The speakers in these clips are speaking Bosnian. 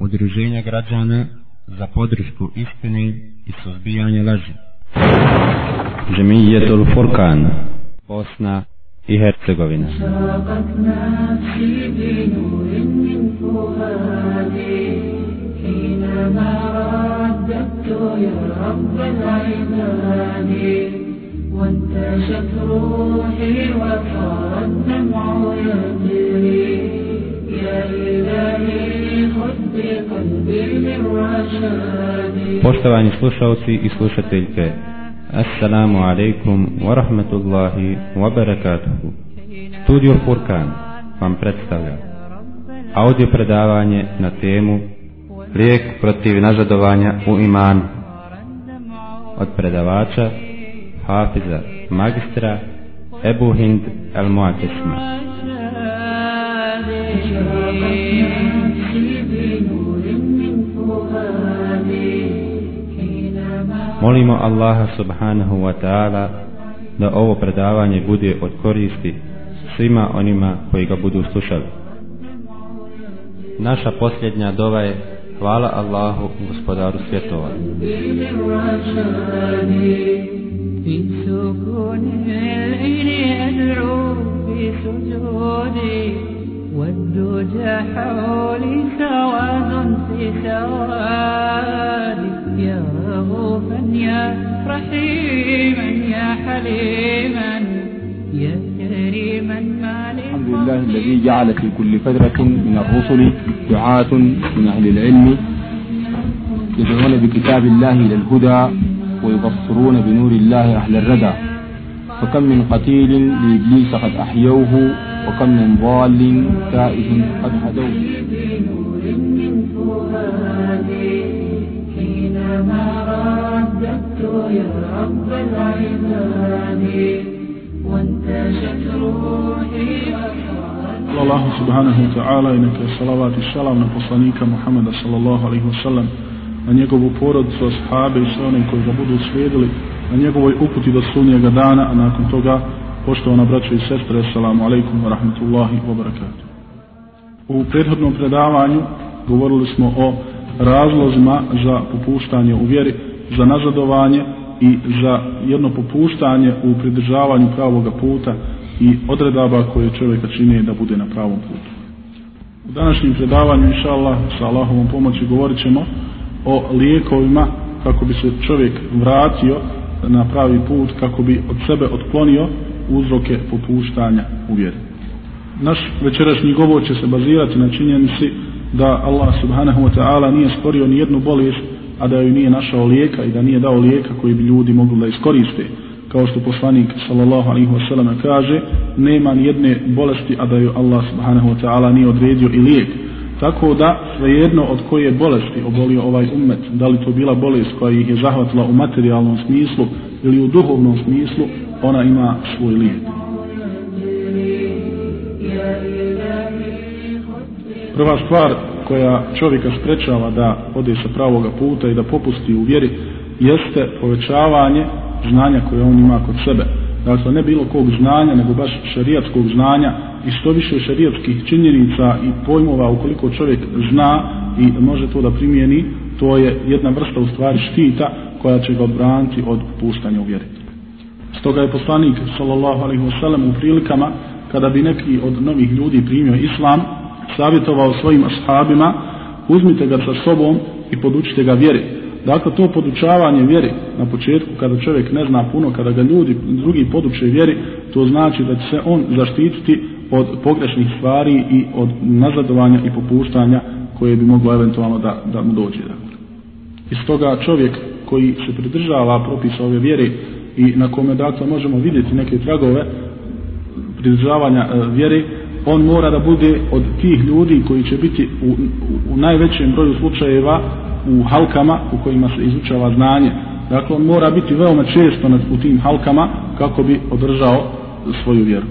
Udruženja građana za podršku istini i suzbijanje laži. Džemijetul Furkan, Bosna i Hercegovina. شاقت نفسي بنور من فؤادي حينما رددت يا رب العباد وانتشت روحي وصار الدمع يجري يا إلهي خذ بقلبي للرشاد Poštovani slušalci i slušateljke, Assalamu alaikum wa rahmatullahi wa barakatuhu. Studio Furkan vam predstavlja audio predavanje na temu Lijek protiv nazadovanja u iman od predavača Hafiza magistra Ebu Hind El Molimo Allaha subhanahu wa ta'ala da ovo predavanje bude od koristi svima onima koji ga budu slušali. Naša posljednja dova je hvala Allahu gospodaru svjetova. في سكون الليل أدعو في سجودي والدجى حولي سواد في سوادي يا رغوفا يا رحيما يا حليما يا كريما مالك الحمد لله الذي جعل في كل فترة من الرسل دعاة من أهل العلم. يدعون بكتاب الله إلى الهدى ويبصرون بنور الله أهل الردى. فكم من قتيل لإبليس قد أحيوه وكم من ضال تائه قد هدوه. حينما رددت يا رب العباد وانتشت روحي الله سبحانه وتعالى إنك الصلوات السلام نفسانيك محمد صلى الله عليه وسلم. أن يقبوا فورد سوى أصحابه سوى أنك يقبوا na njegovoj uputi do sunnijega dana, a nakon toga poštovana braćo i sestre, assalamu alaikum wa rahmatullahi wa barakatuh. U prethodnom predavanju govorili smo o razlozima za popuštanje u vjeri, za nazadovanje i za jedno popuštanje u pridržavanju pravoga puta i odredaba koje čovjeka čine da bude na pravom putu. U današnjem predavanju, inša Allah, sa Allahovom pomoći govorit ćemo o lijekovima kako bi se čovjek vratio na pravi put, kako bi od sebe otklonio uzroke popuštanja u vjeri. Naš večerašnji govor će se bazirati na činjenici da Allah subhanahu wa ta'ala nije stvorio ni jednu bolest, a da joj nije našao lijeka i da nije dao lijeka koji bi ljudi mogli da iskoriste. Kao što poslanik sallallahu alaihi wa sallam kaže, nema ni jedne bolesti, a da joj Allah subhanahu wa ta'ala nije odredio i lijek. Tako da svejedno od koje bolesti obolio ovaj ummet, da li to bila bolest koja ih je zahvatila u materijalnom smislu ili u duhovnom smislu, ona ima svoj lijek. Prva stvar koja čovjeka sprečava da ode sa pravoga puta i da popusti u vjeri jeste povećavanje znanja koje on ima kod sebe. Dakle, ne bilo kog znanja, nego baš šarijatskog znanja i što više šarijatskih činjenica i pojmova ukoliko čovjek zna i može to da primijeni, to je jedna vrsta u stvari štita koja će ga odbraniti od puštanja u vjeri. Stoga je poslanik sallallahu alaihi wasallam u prilikama kada bi neki od novih ljudi primio islam, savjetovao svojim ashabima, uzmite ga sa sobom i podučite ga vjeri. Dakle, to podučavanje vjeri na početku, kada čovjek ne zna puno, kada ga ljudi drugi poduče vjeri, to znači da će se on zaštititi od pogrešnih stvari i od nazadovanja i popuštanja koje bi moglo eventualno da, da mu dođe. Dakle. Iz toga čovjek koji se pridržava propisa ove vjere i na kome dakle možemo vidjeti neke tragove pridržavanja e, vjere, on mora da bude od tih ljudi koji će biti u, u, u najvećem broju slučajeva u halkama u kojima se izučava znanje. Dakle, on mora biti veoma često na, u tim halkama kako bi održao svoju vjeru.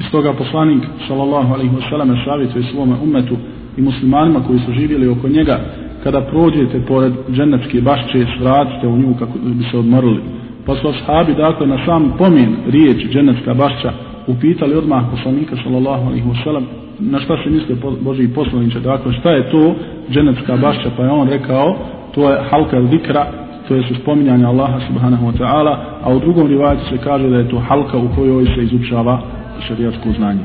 Iz toga poslanik, sallallahu alaihi wasallam, savjetuje svome umetu i muslimanima koji su živjeli oko njega, kada prođete pored dženevske bašće, svratite u nju kako bi se odmorili. Pa su ashabi, dakle, na sam pomen riječ dženevska bašća upitali odmah poslanika, sallallahu alaihi wasallam, na šta se misle Boži poslaniče, dakle šta je to dženecka bašća, pa je on rekao, to je halka zikra, to je su spominjanje Allaha subhanahu wa ta'ala, a u drugom rivajatu se kaže da je to halka u kojoj se izučava šarijatsko znanje.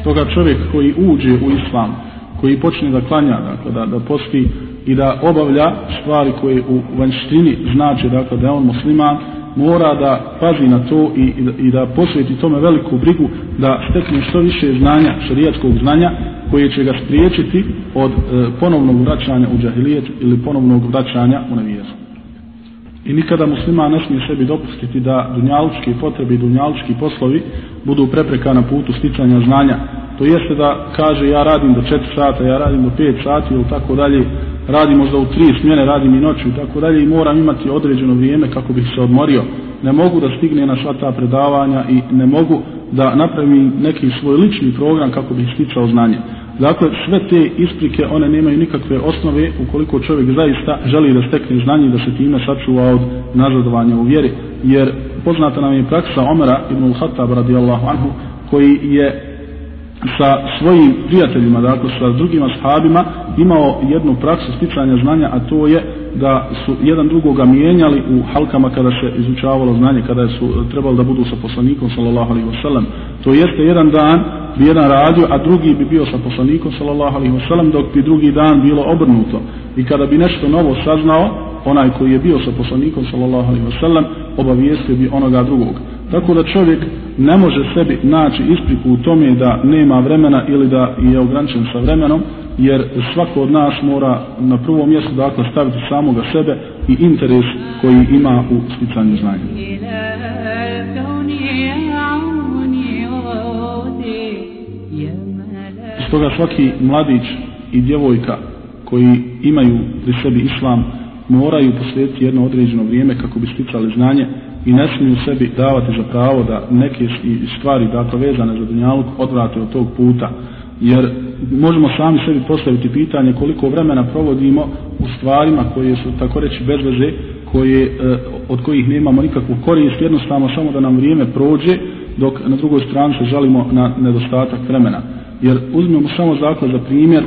Stoga čovjek koji uđe u islam, koji počne da klanja, dakle da, da posti i da obavlja stvari koje u vanštini znači dakle da je on musliman, mora da pazi na to i, i, da, i da posveti tome veliku brigu da stekne što više znanja, šarijatskog znanja koje će ga spriječiti od e, ponovnog vraćanja u džahilijet ili ponovnog vraćanja u nevijezu. I nikada muslima ne smije sebi dopustiti da dunjalučki potrebi i dunjalučki poslovi budu prepreka na putu sticanja znanja. To jeste da kaže ja radim do 4 sata, ja radim do 5 sati ili tako dalje, radim možda u 3 smjene, radim i noću i tako dalje i moram imati određeno vrijeme kako bih se odmorio. Ne mogu da stigne na sva ta predavanja i ne mogu da napravim neki svoj lični program kako bih sticao znanje. Dakle, sve te isprike, one nemaju nikakve osnove ukoliko čovjek zaista želi da stekne znanje i da se time sačuva od nazadovanja u vjeri. Jer poznata nam je praksa Omera ibn al-Hattab radijallahu anhu koji je sa svojim prijateljima, dakle sa drugim ashabima, imao jednu praksu sticanja znanja, a to je da su jedan drugoga mijenjali u halkama kada se izučavalo znanje, kada su eh, trebali da budu sa poslanikom, sallallahu alaihi wasallam. To jeste jedan dan bi jedan radio, a drugi bi bio sa poslanikom, sallallahu alaihi wasallam, dok bi drugi dan bilo obrnuto. I kada bi nešto novo saznao, onaj koji je bio sa poslanikom, sallallahu alaihi wasallam, obavijestio bi onoga drugog. Tako da čovjek ne može sebi naći ispriku u tome da nema vremena ili da je ograničen sa vremenom, jer svako od nas mora na prvom mjestu dakle staviti samoga sebe i interes koji ima u sticanju znanja. Stoga svaki mladić i djevojka koji imaju pri sebi islam moraju posvetiti jedno određeno vrijeme kako bi sticali znanje i ne smiju sebi davati za pravo da neke stvari dakle vezane za dunjaluk odvrate od tog puta. Jer možemo sami sebi postaviti pitanje koliko vremena provodimo u stvarima koje su tako reći bez veze koje, e, od kojih nemamo nikakvu korist jednostavno samo da nam vrijeme prođe dok na drugoj strani se žalimo na nedostatak vremena. Jer uzmemo samo zakon za primjer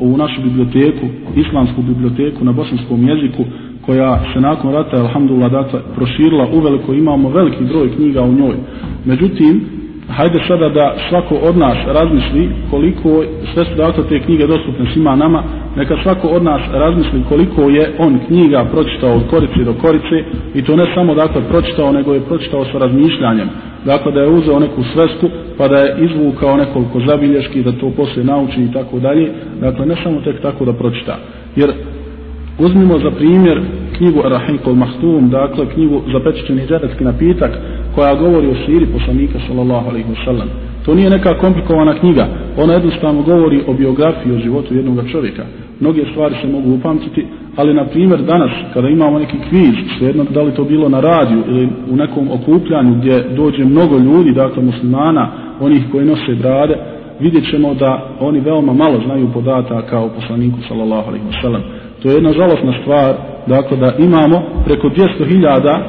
u našu biblioteku, islamsku biblioteku na bosanskom jeziku koja se nakon rata, alhamdulillah, dakle, proširila uveliko, imamo veliki broj knjiga u njoj. Međutim, hajde sada da svako od nas razmisli koliko, sve su dakle te knjige dostupne svima nama, neka svako od nas razmisli koliko je on knjiga pročitao od korice do korice i to ne samo dakle pročitao, nego je pročitao sa razmišljanjem. Dakle, da je uzeo neku svesku, pa da je izvukao nekoliko zabilješki, da to poslije nauči i tako dalje. Dakle, ne samo tek tako da pročita. Jer Uzmimo za primjer knjigu Arahikul Mahtum, dakle knjigu za pečećeni džeretski napitak, koja govori o siri poslanika sallallahu alaihi wasallam. To nije neka komplikovana knjiga, ona jednostavno govori o biografiji, o životu jednog čovjeka. Mnoge stvari se mogu upamtiti, ali na primjer danas, kada imamo neki kviz, svejedno da li to bilo na radiju ili u nekom okupljanju gdje dođe mnogo ljudi, dakle muslimana, onih koji nose brade, vidjet ćemo da oni veoma malo znaju podataka o poslaniku sallallahu alaihi wasallam. To je jedna žalostna stvar, dakle da imamo preko 200.000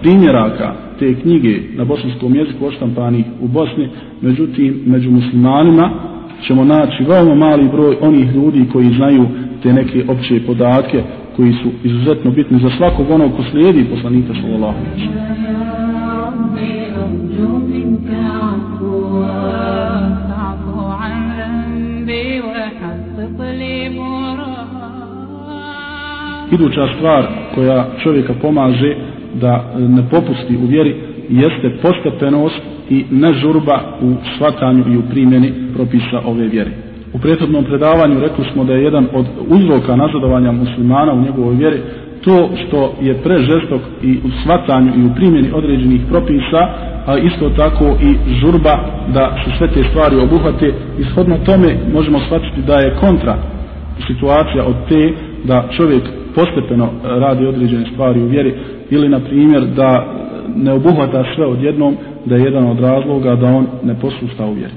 primjeraka te knjige na bosanskom jeziku oštampanih u Bosni, međutim, među muslimanima ćemo naći veoma mali broj onih ljudi koji znaju te neke opće podatke koji su izuzetno bitni za svakog onog ko slijedi poslanika sallallahu alaihi Iduća stvar koja čovjeka pomaže da e, ne popusti u vjeri jeste postepenost i nežurba u shvatanju i u primjeni propisa ove vjere. U prethodnom predavanju rekli smo da je jedan od uzroka nazadovanja muslimana u njegovoj vjeri to što je prežestok i u shvatanju i u primjeni određenih propisa, a isto tako i žurba da se sve te stvari obuhvate. Ishodno tome možemo shvatiti da je kontra situacija od te da čovjek postepeno radi određene stvari u vjeri ili na primjer da ne obuhvata sve odjednom da je jedan od razloga da on ne posusta u vjeri.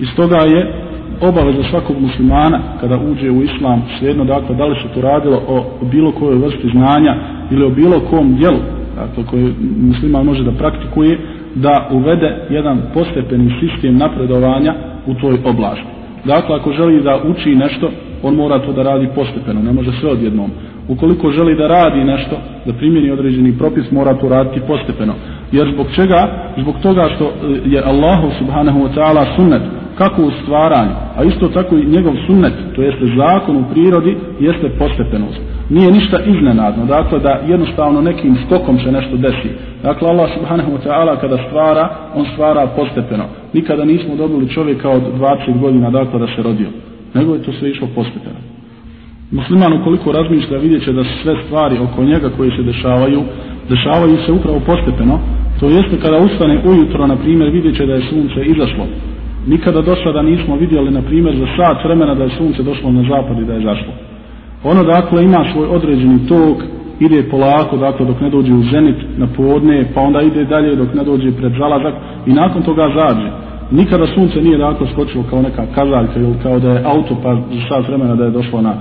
Iz toga je obaveza svakog muslimana kada uđe u islam svejedno dakle da li se to radilo o bilo kojoj vrsti znanja ili o bilo kom dijelu dakle koje musliman može da praktikuje da uvede jedan postepeni sistem napredovanja u toj oblasti. Dakle, ako želi da uči nešto, on mora to da radi postepeno, ne može sve odjednom. Ukoliko želi da radi nešto, da primjeni određeni propis, mora to raditi postepeno. Jer zbog čega? Zbog toga što e, je Allahu subhanahu wa ta'ala sunnet, kako u stvaranju, a isto tako i njegov sunnet, to jeste zakon u prirodi, jeste postepenost. Nije ništa iznenadno, dakle da jednostavno nekim skokom se nešto desi. Dakle, Allah subhanahu wa ta'ala kada stvara, on stvara postepeno. Nikada nismo dobili čovjeka od 20 godina, dakle da se rodio. Nego je to sve išlo postepeno. Musliman ukoliko razmišlja vidjet će da sve stvari oko njega koje se dešavaju, dešavaju se upravo postepeno. To jeste kada ustane ujutro, na primjer, vidjet će da je sunce izašlo. Nikada do sada nismo vidjeli, na primjer, za sat vremena da je sunce došlo na zapad i da je zašlo. Ono dakle ima svoj određeni tok, ide polako, dakle dok ne dođe u zenit na podne, pa onda ide dalje dok ne dođe pred zalazak i nakon toga zađe. Nikada sunce nije dakle skočilo kao neka kazaljka ili kao da je auto pa za sat vremena da je došlo na,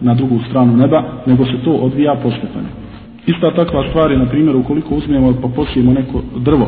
na drugu stranu neba, nego se to odvija postepeno. Ista takva stvar je, na primjer, ukoliko uzmemo pa posijemo neko drvo,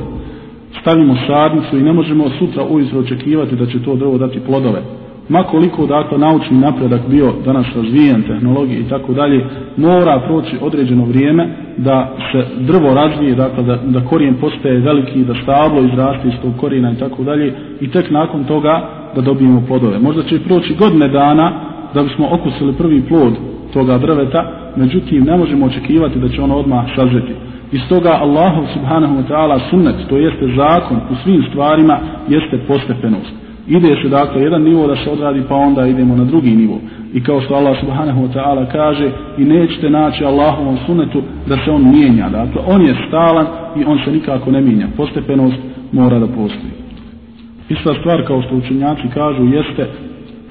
stavimo sadnicu i ne možemo sutra ujutro očekivati da će to drvo dati plodove makoliko dakle naučni napredak bio danas razvijen tehnologije i tako dalje mora proći određeno vrijeme da se drvo razvije dakle da, da korijen postaje veliki da stablo izraste iz tog korijena i tako dalje i tek nakon toga da dobijemo plodove možda će proći godine dana da bismo okusili prvi plod toga drveta međutim ne možemo očekivati da će ono odmah sažeti. iz toga Allahu subhanahu wa ta'ala sunnet to jeste zakon u svim stvarima jeste postepenost. Ide se dakle jedan nivo da se odradi pa onda idemo na drugi nivo. I kao što Allah subhanahu wa ta'ala kaže i nećete naći Allahovom sunnetu da se on mijenja. Dakle on je stalan i on se nikako ne mijenja. Postepenost mora da postoji. Ista stvar kao što učenjaci kažu jeste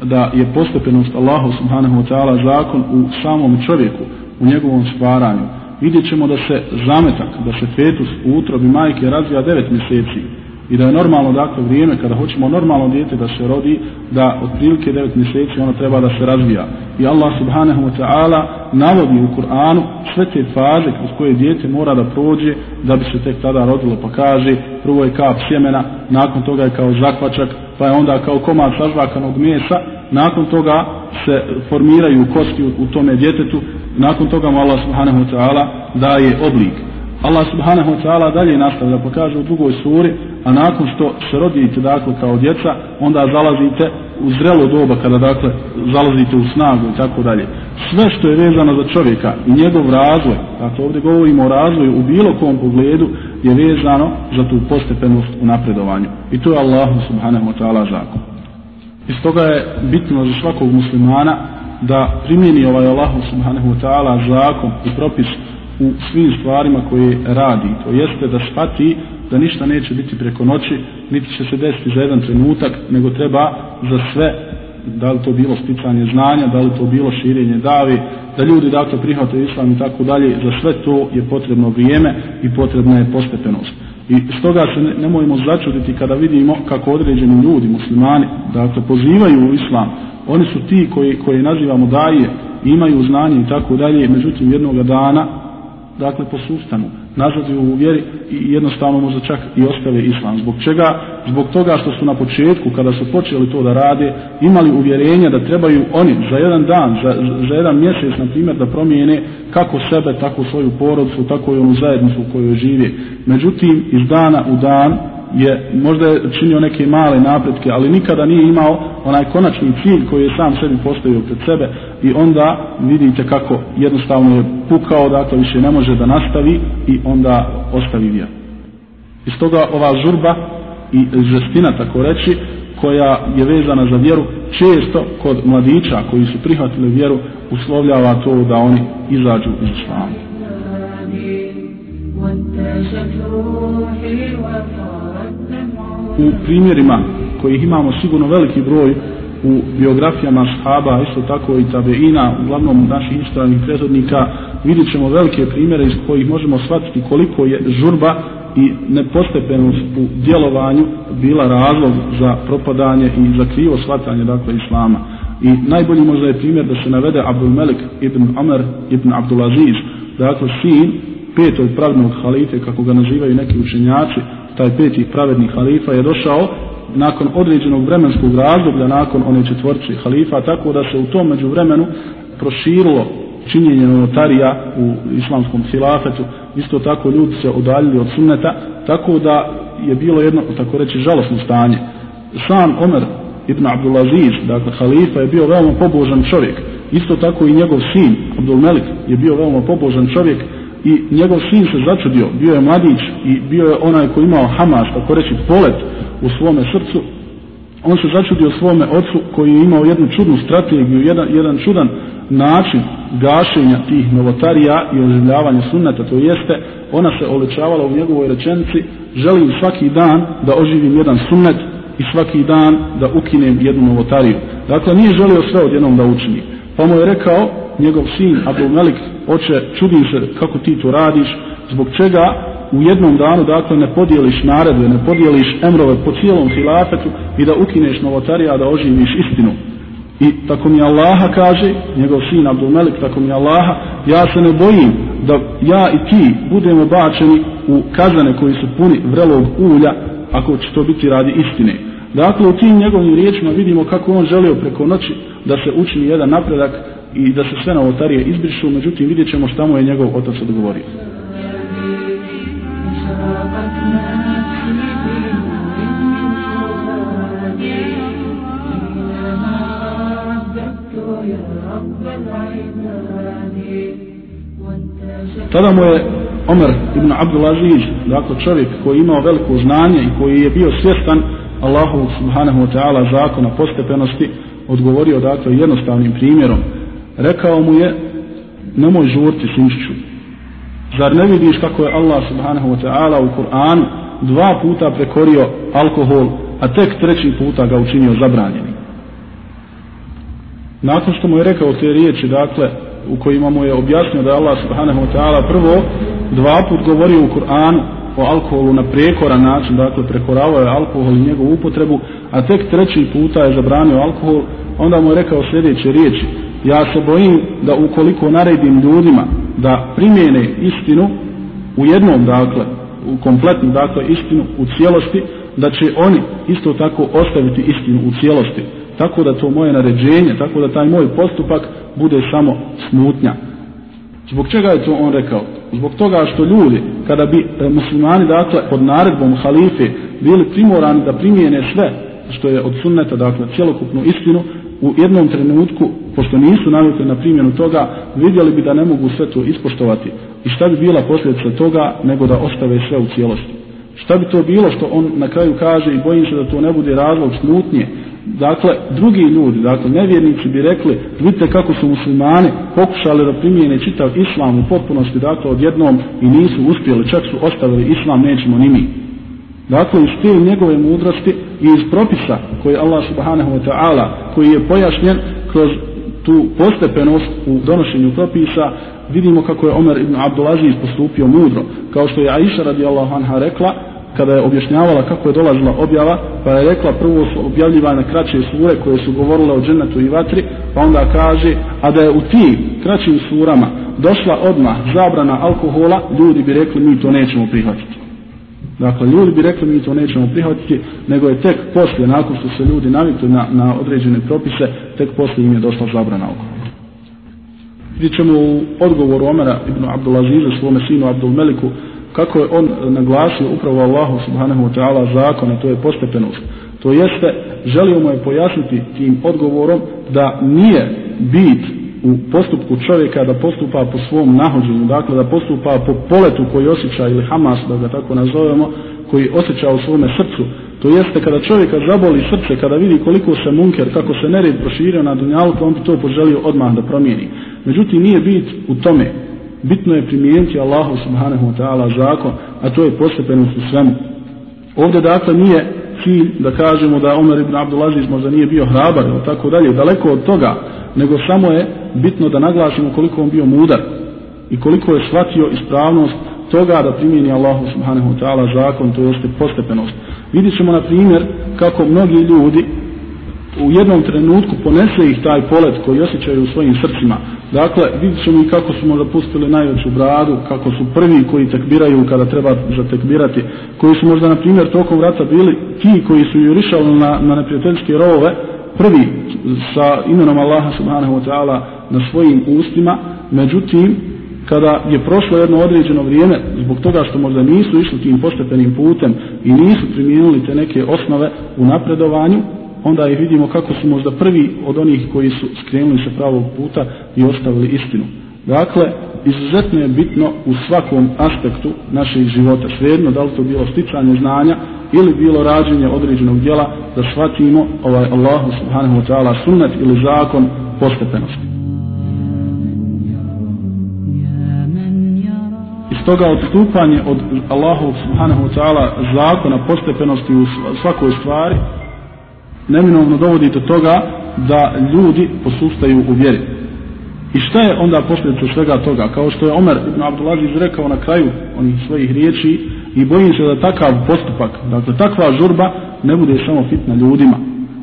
da je postepenost Allahu subhanahu wa ta'ala zakon u samom čovjeku u njegovom stvaranju. Vidjet ćemo da se zametak da se fetus u utrobi majke razvija 9 mjeseci i da je normalno dakle vrijeme kada hoćemo normalno dijete da se rodi da od prilike 9 mjeseci ono treba da se razvija. I Allah subhanahu wa ta'ala navodi u Kur'anu sve te faze kroz koje dijete mora da prođe da bi se tek tada rodilo. Pa kaže prvo je kap sjemena nakon toga je kao zakvačak pa je onda kao komad sažvakanog mesa nakon toga se formiraju kosti u, u tome djetetu nakon toga mu Allah subhanahu wa ta'ala daje oblik. Allah subhanahu wa ta'ala dalje nastavlja pa kaže u drugoj suri a nakon što se rodite dakle kao djeca onda zalazite u zrelo doba kada dakle zalazite u snagu i tako dalje. Sve što je vezano za čovjeka i njegov razvoj dakle ovdje govorimo o razvoju u bilo kom pogledu je vezano za tu postepenost u napredovanju. I to je Allah subhanahu wa ta'ala zakon. Iz toga je bitno za svakog muslimana da primjeni ovaj Allah subhanahu wa ta'ala zakon i propis u svim stvarima koje radi. To jeste da shvati da ništa neće biti preko noći, niti će se desiti za jedan trenutak, nego treba za sve, da li to bilo sticanje znanja, da li to bilo širenje davi, da ljudi dakle prihvate islam i tako dalje, za sve to je potrebno vrijeme i potrebna je postepenost. I stoga se ne, nemojmo začuditi kada vidimo kako određeni ljudi, muslimani, dakle pozivaju u islam, oni su ti koji, koji nazivamo daje, imaju znanje i tako dalje, međutim jednog dana, dakle posustanu nazad u vjeri i jednostavno možda čak i ostave islam. Zbog čega? Zbog toga što su na početku, kada su počeli to da rade, imali uvjerenje da trebaju oni za jedan dan, za, za jedan mjesec, na primjer, da promijene kako sebe, tako svoju porodcu, tako i onu zajednicu u kojoj žive. Međutim, iz dana u dan, je možda je činio neke male napretke, ali nikada nije imao onaj konačni cilj koji je sam sebi postavio pred sebe i onda vidite kako jednostavno je pukao, dakle više ne može da nastavi i onda ostavi vjer. Iz toga ova žurba i žestina, tako reći, koja je vezana za vjeru, često kod mladića koji su prihvatili vjeru, uslovljava to da oni izađu iz islamu. وانتشت روحي وصار u primjerima kojih imamo sigurno veliki broj u biografijama shaba, isto tako i tabeina, uglavnom naših ispravnih prethodnika, vidjet ćemo velike primjere iz kojih možemo shvatiti koliko je žurba i nepostepenost u djelovanju bila razlog za propadanje i za krivo shvatanje dakle islama. I najbolji možda je primjer da se navede Abdul Melik ibn Amr ibn Abdul Aziz, dakle sin petog pravnog halife, kako ga nazivaju neki učenjaci, taj peti pravedni halifa je došao nakon određenog vremenskog razdoblja nakon one četvorče halifa tako da se u tom međuvremenu proširilo činjenje notarija u islamskom hilafetu. Isto tako ljudi se odaljili od sunneta tako da je bilo jedno tako reći žalostno stanje. Sam Omer ibn Abdulaziz dakle halifa je bio veoma pobožan čovjek. Isto tako i njegov sin Abdul Melik je bio veoma pobožan čovjek i njegov sin se začudio. Bio je mladić i bio je onaj koji imao Hamas tako reći polet u svome srcu. On se začudio svome ocu koji je imao jednu čudnu strategiju jedan, jedan čudan način gašenja tih novotarija i oživljavanja sunneta to jeste ona se olečavala u njegovoj rečenici želim svaki dan da oživim jedan sunnet i svaki dan da ukinem jednu novotariju. Dakle nije želio sve odjednom da učini pa mu je rekao njegov sin Abdul Melik oče čudim se kako ti to radiš zbog čega u jednom danu dakle ne podijeliš naredbe, ne podijeliš emrove po cijelom hilafetu i da ukineš novotarija da oživiš istinu. I tako mi Allaha kaže, njegov sin Abdul Melik, tako mi Allaha, ja se ne bojim da ja i ti budemo bačeni u kazane koji su puni vrelog ulja, ako će to biti radi istine. Dakle, u tim njegovim riječima vidimo kako on želio preko noći da se učini jedan napredak i da se sve novotarije izbrišu, međutim vidjet ćemo šta mu je njegov otac odgovorio. Tada mu je Omer ibn Abdulaziz, dakle čovjek koji je imao veliko znanje i koji je bio svjestan Allahu subhanahu wa ta'ala zakona postepenosti, odgovorio dakle jednostavnim primjerom. Rekao mu je, nemoj žurti sinčiću. Zar ne vidiš kako je Allah subhanahu wa ta'ala u Kur'anu dva puta prekorio alkohol, a tek treći puta ga učinio zabranjenim. Nakon što mu je rekao te riječi, dakle, u kojima mu je objasnio da je Allah subhanahu wa ta'ala prvo dva put govorio u Kur'anu o alkoholu na prekoran način, dakle prekoravao je alkohol i njegovu upotrebu, a tek treći puta je zabranio alkohol, onda mu je rekao sljedeće riječi, ja se bojim da ukoliko naredim ljudima da primjene istinu u jednom, dakle, u kompletnu, dakle, istinu u cijelosti, da će oni isto tako ostaviti istinu u cijelosti tako da to moje naređenje, tako da taj moj postupak bude samo smutnja. Zbog čega je to on rekao? Zbog toga što ljudi, kada bi e, muslimani, dakle, pod naredbom halife, bili primorani da primijene sve što je od sunneta, dakle, cjelokupnu istinu, u jednom trenutku, pošto nisu navikli na primjenu toga, vidjeli bi da ne mogu sve to ispoštovati. I šta bi bila posljedica toga, nego da ostave sve u cijelosti? Šta bi to bilo što on na kraju kaže i bojim se da to ne bude razlog smutnje, dakle, drugi ljudi, dakle, nevjernici bi rekli, vidite kako su muslimani pokušali da primijene čitav islam u potpunosti, dakle, odjednom i nisu uspjeli, čak su ostavili islam, nećemo ni mi. Dakle, iz te njegove mudrosti i iz propisa koji Allah subhanahu wa ta'ala, koji je pojašnjen kroz tu postepenost u donošenju propisa, vidimo kako je Omer ibn Abdulaziz postupio mudro. Kao što je Aisha radijallahu anha rekla, kada je objašnjavala kako je dolazila objava, pa je rekla prvo su objavljivane kraće sure koje su govorile o džennetu i vatri, pa onda kaže, a da je u tim kraćim surama došla odmah zabrana alkohola, ljudi bi rekli mi to nećemo prihvatiti. Dakle, ljudi bi rekli mi to nećemo prihvatiti, nego je tek poslije, nakon što se ljudi navikli na, na određene propise, tek poslije im je došla zabrana alkohola. Vidjet ćemo u odgovoru Omera ibn Abdulaziza svome sinu Abdul Meliku, kako je on naglasio upravo Allahu subhanahu wa ta'ala zakon, a to je postepenost. To jeste, želio mu je pojasniti tim odgovorom da nije bit u postupku čovjeka da postupa po svom nahođenju, dakle da postupa po poletu koji osjeća ili Hamas, da ga tako nazovemo, koji osjeća u svome srcu. To jeste kada čovjeka zaboli srce, kada vidi koliko se munker, kako se nered proširio na dunjalku, on bi to poželio odmah da promijeni. Međutim, nije bit u tome bitno je primijeniti Allahu subhanahu wa ta'ala zakon, a to je postepenost u svemu. Ovdje dakle nije cilj da kažemo da Omer ibn Abdulaziz možda nije bio hrabar ili tako dalje, daleko od toga, nego samo je bitno da naglasimo koliko on bio mudar i koliko je shvatio ispravnost toga da primijeni Allahu subhanahu wa ta'ala zakon, to jeste postepenost. Vidit ćemo na primjer kako mnogi ljudi u jednom trenutku ponese ih taj polet koji osjećaju u svojim srcima, Dakle, vidit ćemo i kako smo zapustili pustili najveću bradu, kako su prvi koji tekbiraju kada treba zatekbirati, koji su možda, na primjer, tokom rata bili ti koji su jurišali na, na neprijateljske rovove, prvi sa imenom Allaha subhanahu wa ta'ala na svojim ustima, međutim, kada je prošlo jedno određeno vrijeme, zbog toga što možda nisu išli tim postepenim putem i nisu primijenili te neke osnove u napredovanju, onda ih vidimo kako su možda prvi od onih koji su skrenuli sa pravog puta i ostavili istinu. Dakle, izuzetno je bitno u svakom aspektu naših života, svejedno da li to bilo sticanje znanja ili bilo rađenje određenog djela, da shvatimo ovaj Allahu subhanahu wa ta'ala sunnet ili zakon postepenosti. Iz toga odstupanje od Allahu subhanahu wa ta'ala zakona postepenosti u svakoj stvari neminovno dovodi do toga da ljudi posustaju u vjeri. I šta je onda posljedica svega toga? Kao što je Omer ibn Abdulaziz rekao na kraju onih svojih riječi i bojim se da takav postupak, dakle takva žurba ne bude samo fitna ljudima.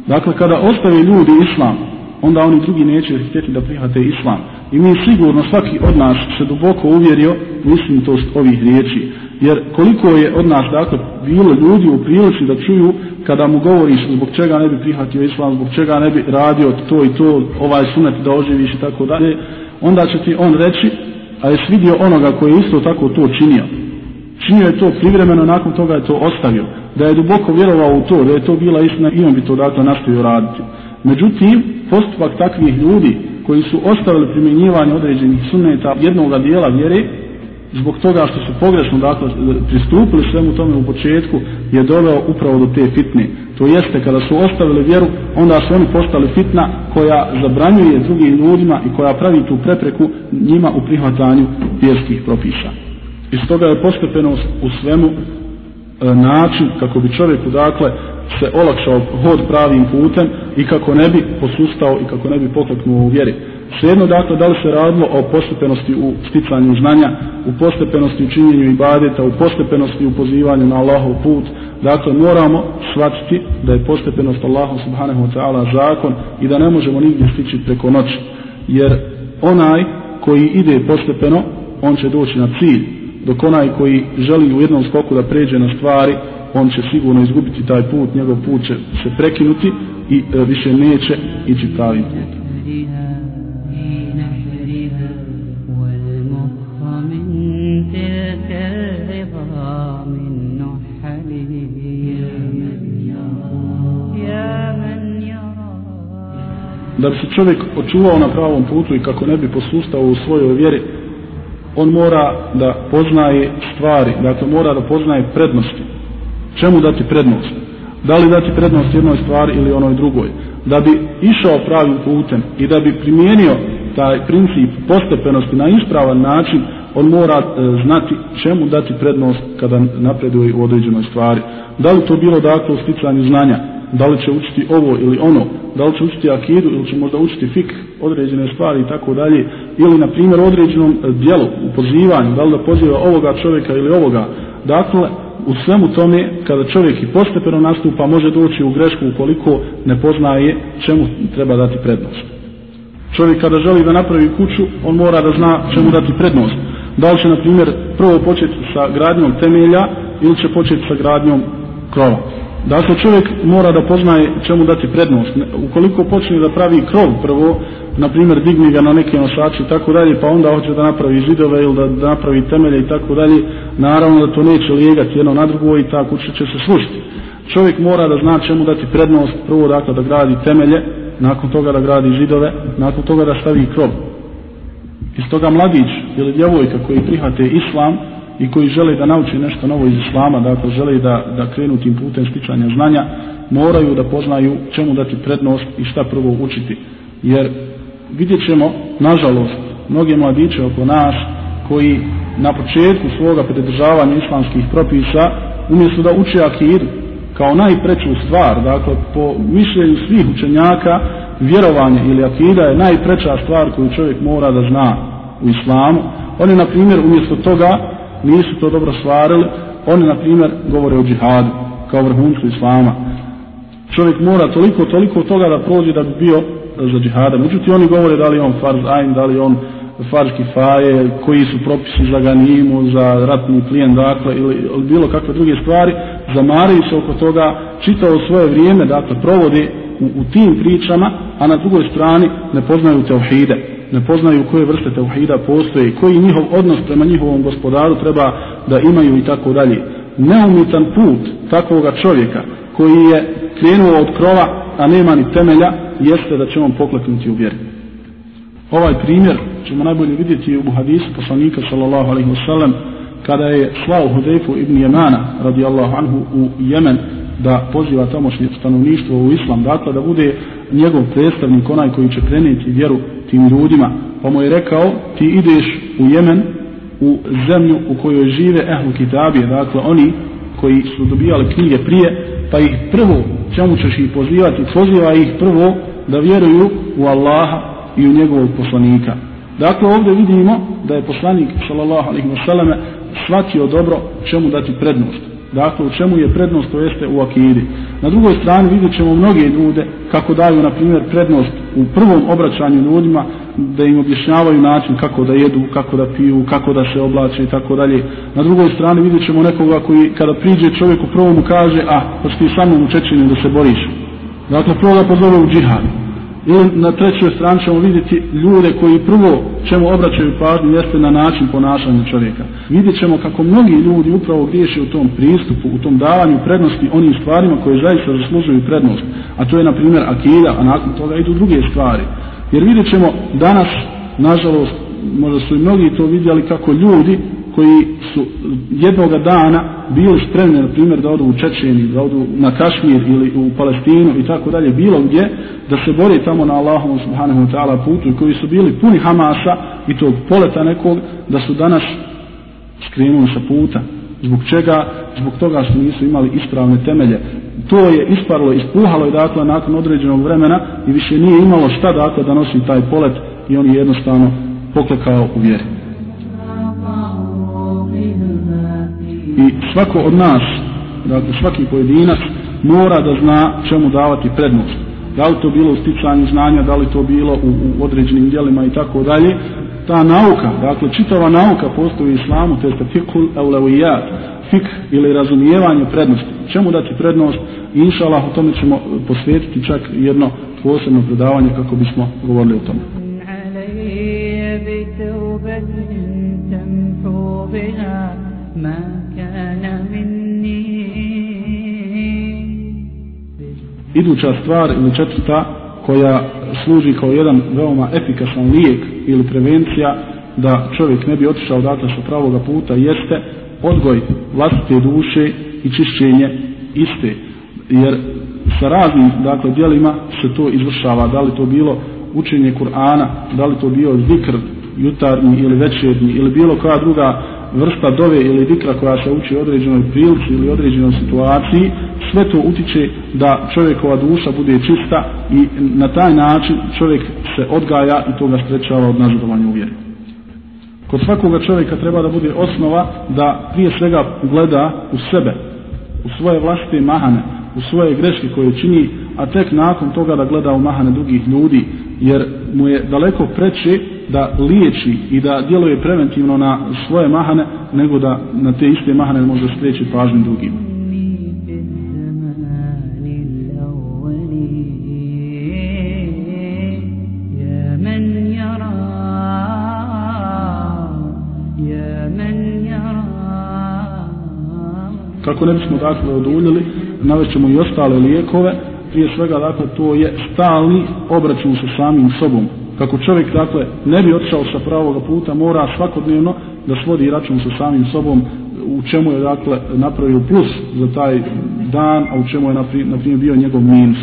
Dakle, kada ostave ljudi islam, onda oni drugi neće htjeti da prihvate islam. I mi sigurno svaki od nas se duboko uvjerio u istinitost ovih riječi. Jer koliko je od nas dakle bilo ljudi u prilici da čuju kada mu govoriš zbog čega ne bi prihvatio islam, zbog čega ne bi radio to i to, ovaj sunet da oživiš i tako dalje, onda će ti on reći, a je vidio onoga koji je isto tako to činio. Činio je to privremeno, nakon toga je to ostavio. Da je duboko vjerovao u to, da je to bila istina i on bi to dakle nastavio raditi. Međutim, postupak takvih ljudi koji su ostavili primjenjivanje određenih sunneta jednog dijela vjere, zbog toga što su pogrešno dakle, pristupili svemu tome u početku, je doveo upravo do te fitne. To jeste, kada su ostavili vjeru, onda su oni postali fitna koja zabranjuje drugim ljudima i koja pravi tu prepreku njima u prihvatanju vjerskih propisa. I stoga je postepenost u svemu e, način kako bi čovjeku dakle se olakšao hod pravim putem i kako ne bi posustao i kako ne bi pokleknuo u vjeri. Svejedno dakle da li se radilo o postepenosti u sticanju znanja, u postepenosti u činjenju ibadeta, u postepenosti u pozivanju na Allahov put, dakle moramo shvatiti da je postepenost Allahu subhanahu wa ta'ala zakon i da ne možemo nigdje stići preko noći. Jer onaj koji ide postepeno, on će doći na cilj, dok onaj koji želi u jednom skoku da pređe na stvari, on će sigurno izgubiti taj put, njegov put će se prekinuti i e, više neće ići pravim putem. Da bi se čovjek očuvao na pravom putu i kako ne bi posustao u svojoj vjeri, on mora da poznaje stvari, dakle mora da poznaje prednosti. Čemu dati prednost? Da li dati prednost jednoj stvari ili onoj drugoj? Da bi išao pravim putem i da bi primijenio taj princip postepenosti na ispravan način, on mora e, znati čemu dati prednost kada napreduje u određenoj stvari. Da li to bilo dakle u sticanju znanja? Da li će učiti ovo ili ono? Da li će učiti akidu ili će možda učiti fik određene stvari i tako dalje? Ili na primjer određenom dijelu, u pozivanju, da li da poziva ovoga čovjeka ili ovoga? Dakle, u svemu tome, kada čovjek i postepeno nastupa, može doći u grešku ukoliko ne poznaje čemu treba dati prednost. Čovjek kada želi da napravi kuću, on mora da zna čemu dati prednost. Da li će, na primjer, prvo početi sa gradnjom temelja ili će početi sa gradnjom krova. Dakle, čovjek mora da poznaje čemu dati prednost. Ukoliko počne da pravi krov prvo, na primjer, digni ga na neke nošače i tako dalje, pa onda hoće da napravi zidove ili da, da napravi temelje i tako dalje, naravno da to neće lijegati jedno na drugo i ta kuća će se slušiti. Čovjek mora da zna čemu dati prednost, prvo dakle da gradi temelje, nakon toga da gradi zidove, nakon toga da stavi krov. Iz toga mladić ili djevojka koji prihvate islam, i koji žele da nauče nešto novo iz islama, dakle žele da, da krenu tim putem stičanja znanja, moraju da poznaju čemu dati prednost i šta prvo učiti. Jer vidjet ćemo, nažalost, mnoge mladiće oko nas koji na početku svoga pridržavanja islamskih propisa, umjesto da uče akidu kao najpreću stvar, dakle po mišljenju svih učenjaka, vjerovanje ili akida je najpreća stvar koju čovjek mora da zna u islamu. Oni, na primjer, umjesto toga nisu to dobro stvarili, oni na primjer govore o džihadu kao vrhuncu islama. Čovjek mora toliko, toliko toga da prođe da bi bio za džihada. Međutim, oni govore da li on farz ajn, da li on farz kifaje, koji su propisi za ganimu, za ratni plijen, dakle, ili, ili bilo kakve druge stvari, zamaraju se oko toga, čitao svoje vrijeme, dakle, provode u, u tim pričama, a na drugoj strani ne poznaju teuhide, ne poznaju koje vrste tauhida postoje, koji njihov odnos prema njihovom gospodaru treba da imaju i tako dalje. Neumitan put takvoga čovjeka koji je krenuo od krova, a nema ni temelja, jeste da će on pokleknuti u vjeri. Ovaj primjer ćemo najbolje vidjeti u hadisu poslanika sallallahu alaihi wasallam kada je slao Hudejfu ibn Jemana radijallahu anhu u Jemen da poziva tamo stanovništvo u islam, dakle da bude njegov predstavnik, onaj koji će prenijeti vjeru tim ljudima, pa mu je rekao ti ideš u Jemen u zemlju u kojoj žive ehlu kitabije, dakle oni koji su dobijali knjige prije, pa ih prvo, čemu ćeš ih pozivati, poziva ih prvo da vjeruju u Allaha i u njegovog poslanika. Dakle, ovdje vidimo da je poslanik, sallallahu alaihi wa sallame, shvatio dobro čemu dati prednost. Dakle, u čemu je prednost, to jeste u akidi. Na drugoj strani vidjet ćemo mnoge ljude kako daju, na primjer, prednost u prvom obraćanju ljudima, da im objašnjavaju način kako da jedu, kako da piju, kako da se oblače i tako dalje. Na drugoj strani vidjet ćemo nekoga koji, kada priđe čovjek u prvom mu kaže, a, pa ti sa mnom u Čečenju da se boriš. Dakle, prvo ga pozove u džihad. Ili na trećoj strani ćemo vidjeti ljude koji prvo čemu obraćaju pažnju jeste na način ponašanja čovjeka. Vidjet ćemo kako mnogi ljudi upravo griješe u tom pristupu, u tom davanju prednosti onim stvarima koje zaista zaslužuju prednost. A to je na primjer akida, a nakon toga idu druge stvari. Jer vidjet ćemo danas, nažalost, možda su i mnogi to vidjeli kako ljudi koji su jednoga dana bili spremni, na primjer, da odu u Čečeni, da odu na Kašmir ili u Palestinu i tako dalje, bilo gdje, da se bori tamo na Allahom subhanahu wa ta'ala putu i koji su bili puni Hamasa i tog poleta nekog, da su danas skrenuli sa puta. Zbog čega? Zbog toga što nisu imali ispravne temelje. To je isparlo, ispuhalo je dakle nakon određenog vremena i više nije imalo šta dakle da nosi taj polet i on je jednostavno poklekao u vjeri. I svako od nas dakle svaki pojedinac mora da zna čemu davati prednost. Da li to bilo u sticanju znanja da li to bilo u, u određenim dijelima i tako dalje. Ta nauka dakle čitava nauka postoji u islamu to je fikul eulevijat fik ili razumijevanje prednosti. Čemu dati prednost? Inša Allah o tome ćemo posvetiti čak jedno posebno predavanje kako bismo govorili o tome. ما iduća stvar ili četvrta koja služi kao jedan veoma efikasan lijek ili prevencija da čovjek ne bi otišao odatle sa pravoga puta jeste odgoj vlastite duše i čišćenje iste. Jer sa raznim dakle dijelima se to izvršava. Da li to bilo učenje Kur'ana da li to bio zikr jutarnji ili večernji ili bilo koja druga vrsta dove ili dikra koja se uči određenoj prilici ili određenoj situaciji, sve to utiče da čovjekova duša bude čista i na taj način čovjek se odgaja i to ga sprečava od nazadovanja u vjeri. Kod svakoga čovjeka treba da bude osnova da prije svega gleda u sebe, u svoje vlastite mahane, u svoje greške koje čini, a tek nakon toga da gleda u mahane drugih ljudi, jer mu je daleko preče da liječi i da djeluje preventivno na svoje mahane, nego da na te iste mahane može skreći pažnju drugim. Kako ne bismo dakle oduljili, navećemo i ostale lijekove, prije svega dakle to je stalni obračun sa samim sobom, kako čovjek dakle ne bi otišao sa pravog puta mora svakodnevno da svodi račun sa samim sobom u čemu je dakle napravio plus za taj dan a u čemu je na primjer bio njegov minus.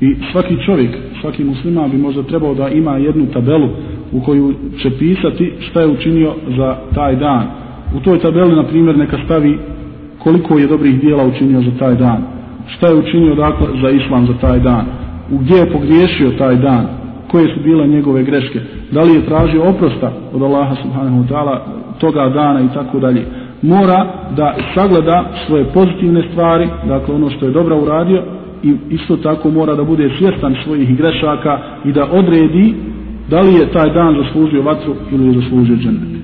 I svaki čovjek svaki muslima bi možda trebao da ima jednu tabelu u koju će pisati šta je učinio za taj dan. U toj tabeli na primjer neka stavi koliko je dobrih dijela učinio za taj dan. Šta je učinio dakle za islam za taj dan. U gdje je pogriješio taj dan koje su bile njegove greške, da li je tražio oprosta od Allaha subhanahu wa ta'ala toga dana i tako dalje. Mora da sagleda svoje pozitivne stvari, dakle ono što je dobro uradio i isto tako mora da bude svjestan svojih grešaka i da odredi da li je taj dan zaslužio vatru ili je zaslužio džennet.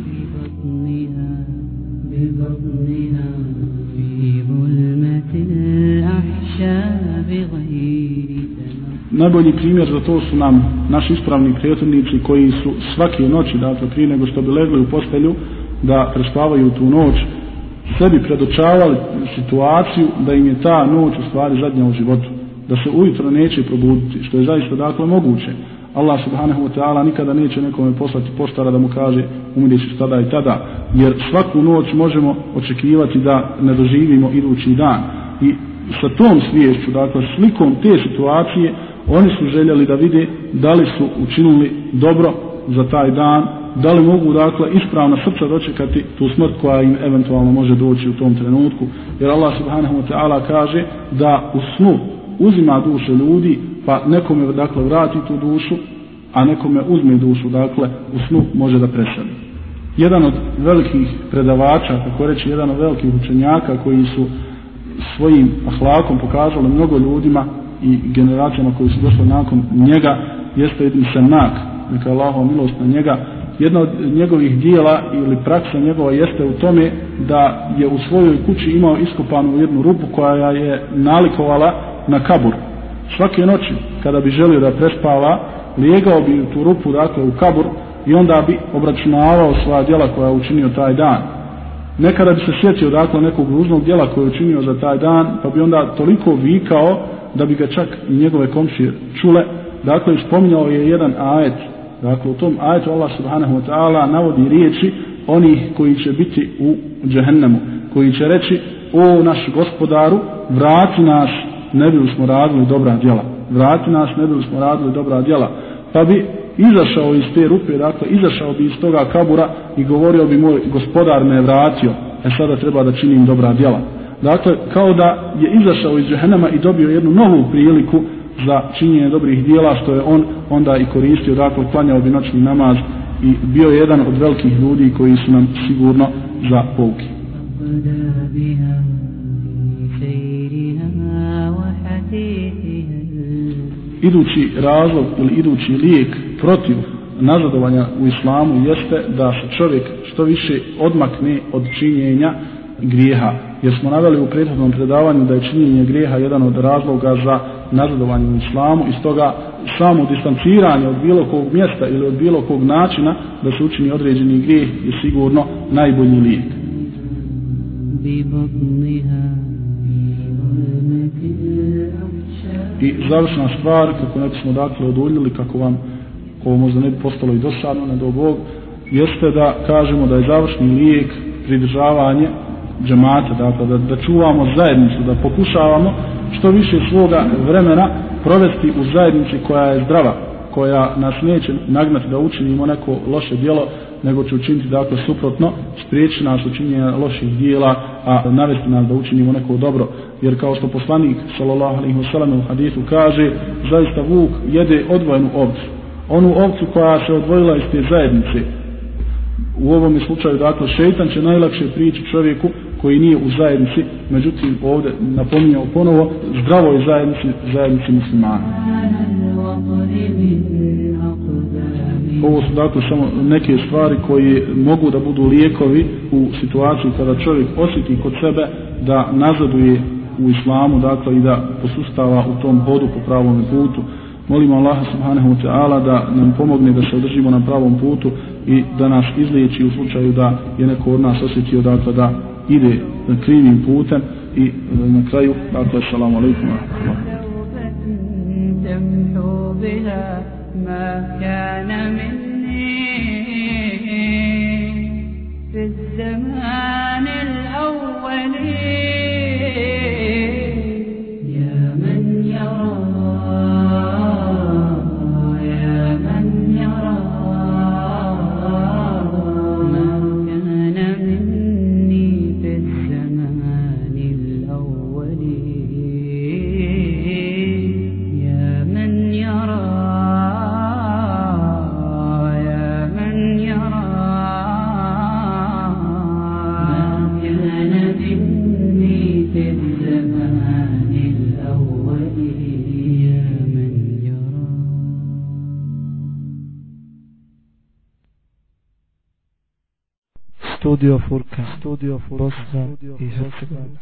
Najbolji primjer za to su nam naši ispravni prijateljnici koji su svake noći, dakle prije nego što bi legli u postelju, da prespavaju tu noć, sebi predočavali situaciju da im je ta noć u stvari zadnja u životu. Da se ujutro neće probuditi, što je zaista dakle moguće. Allah subhanahu wa ta'ala nikada neće nekome poslati poštara da mu kaže umiriš tada i tada, jer svaku noć možemo očekivati da ne doživimo idući dan. I sa tom sviješću, dakle slikom te situacije, oni su željeli da vide da li su učinili dobro za taj dan, da li mogu dakle ispravna srca dočekati tu smrt koja im eventualno može doći u tom trenutku. Jer Allah subhanahu wa ta'ala kaže da u snu uzima duše ljudi pa nekome dakle vrati tu dušu, a nekome uzme dušu, dakle u snu može da preseli. Jedan od velikih predavača, kako reći jedan od velikih učenjaka koji su svojim ahlakom pokazali mnogo ljudima i generacijama koji su došli nakon njega jeste Ibn Semak, neka Allahova milost na njega. Jedna od njegovih dijela ili praksa njegova jeste u tome da je u svojoj kući imao iskopanu jednu rupu koja je nalikovala na kabur. Svake noći kada bi želio da prespava, lijegao bi u tu rupu, dakle u kabur i onda bi obračunavao svoja djela koja je učinio taj dan. Nekada bi se sjetio dakle nekog ružnog djela koje je učinio za taj dan, pa bi onda toliko vikao da bi ga čak i njegove komšije čule. Dakle, spominjao je jedan ajet. Dakle, u tom ajetu Allah subhanahu wa ta'ala navodi riječi onih koji će biti u džehennemu. Koji će reći, o naš gospodaru, vrati nas, ne bi smo radili dobra djela. Vrati nas, ne bi smo radili dobra djela. Pa bi izašao iz te rupe, dakle, izašao bi iz toga kabura i govorio bi moj gospodar me vratio. E sada treba da činim dobra djela. Dakle, kao da je izašao iz džehennema i dobio jednu novu priliku za činjenje dobrih dijela, što je on onda i koristio, dakle, klanjao bi noćni namaz i bio je jedan od velikih ljudi koji su nam sigurno za pouki. Idući razlog ili idući lijek protiv nazadovanja u islamu jeste da se čovjek što više odmakne od činjenja grijeha. Jer smo naveli u prethodnom predavanju da je činjenje grijeha jedan od razloga za nazadovanje u islamu i stoga samo distanciranje od bilo kog mjesta ili od bilo kog načina da se učini određeni grijeh je sigurno najbolji lijek. I završna stvar, kako ne bismo dakle oduljili, kako vam ovo možda ne bi postalo i dosadno, ne do Bog, jeste da kažemo da je završni lijek pridržavanje džemata, dakle da, da čuvamo zajednicu, da pokušavamo što više svoga vremena provesti u zajednici koja je zdrava, koja nas neće nagnati da učinimo neko loše dijelo, nego će učiniti dakle suprotno, spriječi nas učinjenja loših dijela, a navesti nas da učinimo neko dobro. Jer kao što poslanik sallallahu alaihi wa sallam u hadithu kaže, zaista vuk jede odvojenu ovcu. Onu ovcu koja se odvojila iz te zajednice, u ovom slučaju dakle šeitan će najlakše prići čovjeku koji nije u zajednici međutim ovdje napominjamo ponovo zdravoj zajednici zajednici muslimana. Ovo su dakle samo neke stvari koje mogu da budu lijekovi u situaciji kada čovjek osjeti kod sebe da nazaduje u islamu dakle i da posustava u tom hodu po pravom putu. Molimo Allaha subhanahu wa ta'ala da nam pomogne da se održimo na pravom putu i da nas izliječi u slučaju da je neko od nas osjetio dakle da ide krivim putem i na kraju dakle assalamu alaikum wa rahmatullahi في الزمان الأولين Studio Furkan, Studio Furka, Bosna i Hercegovina.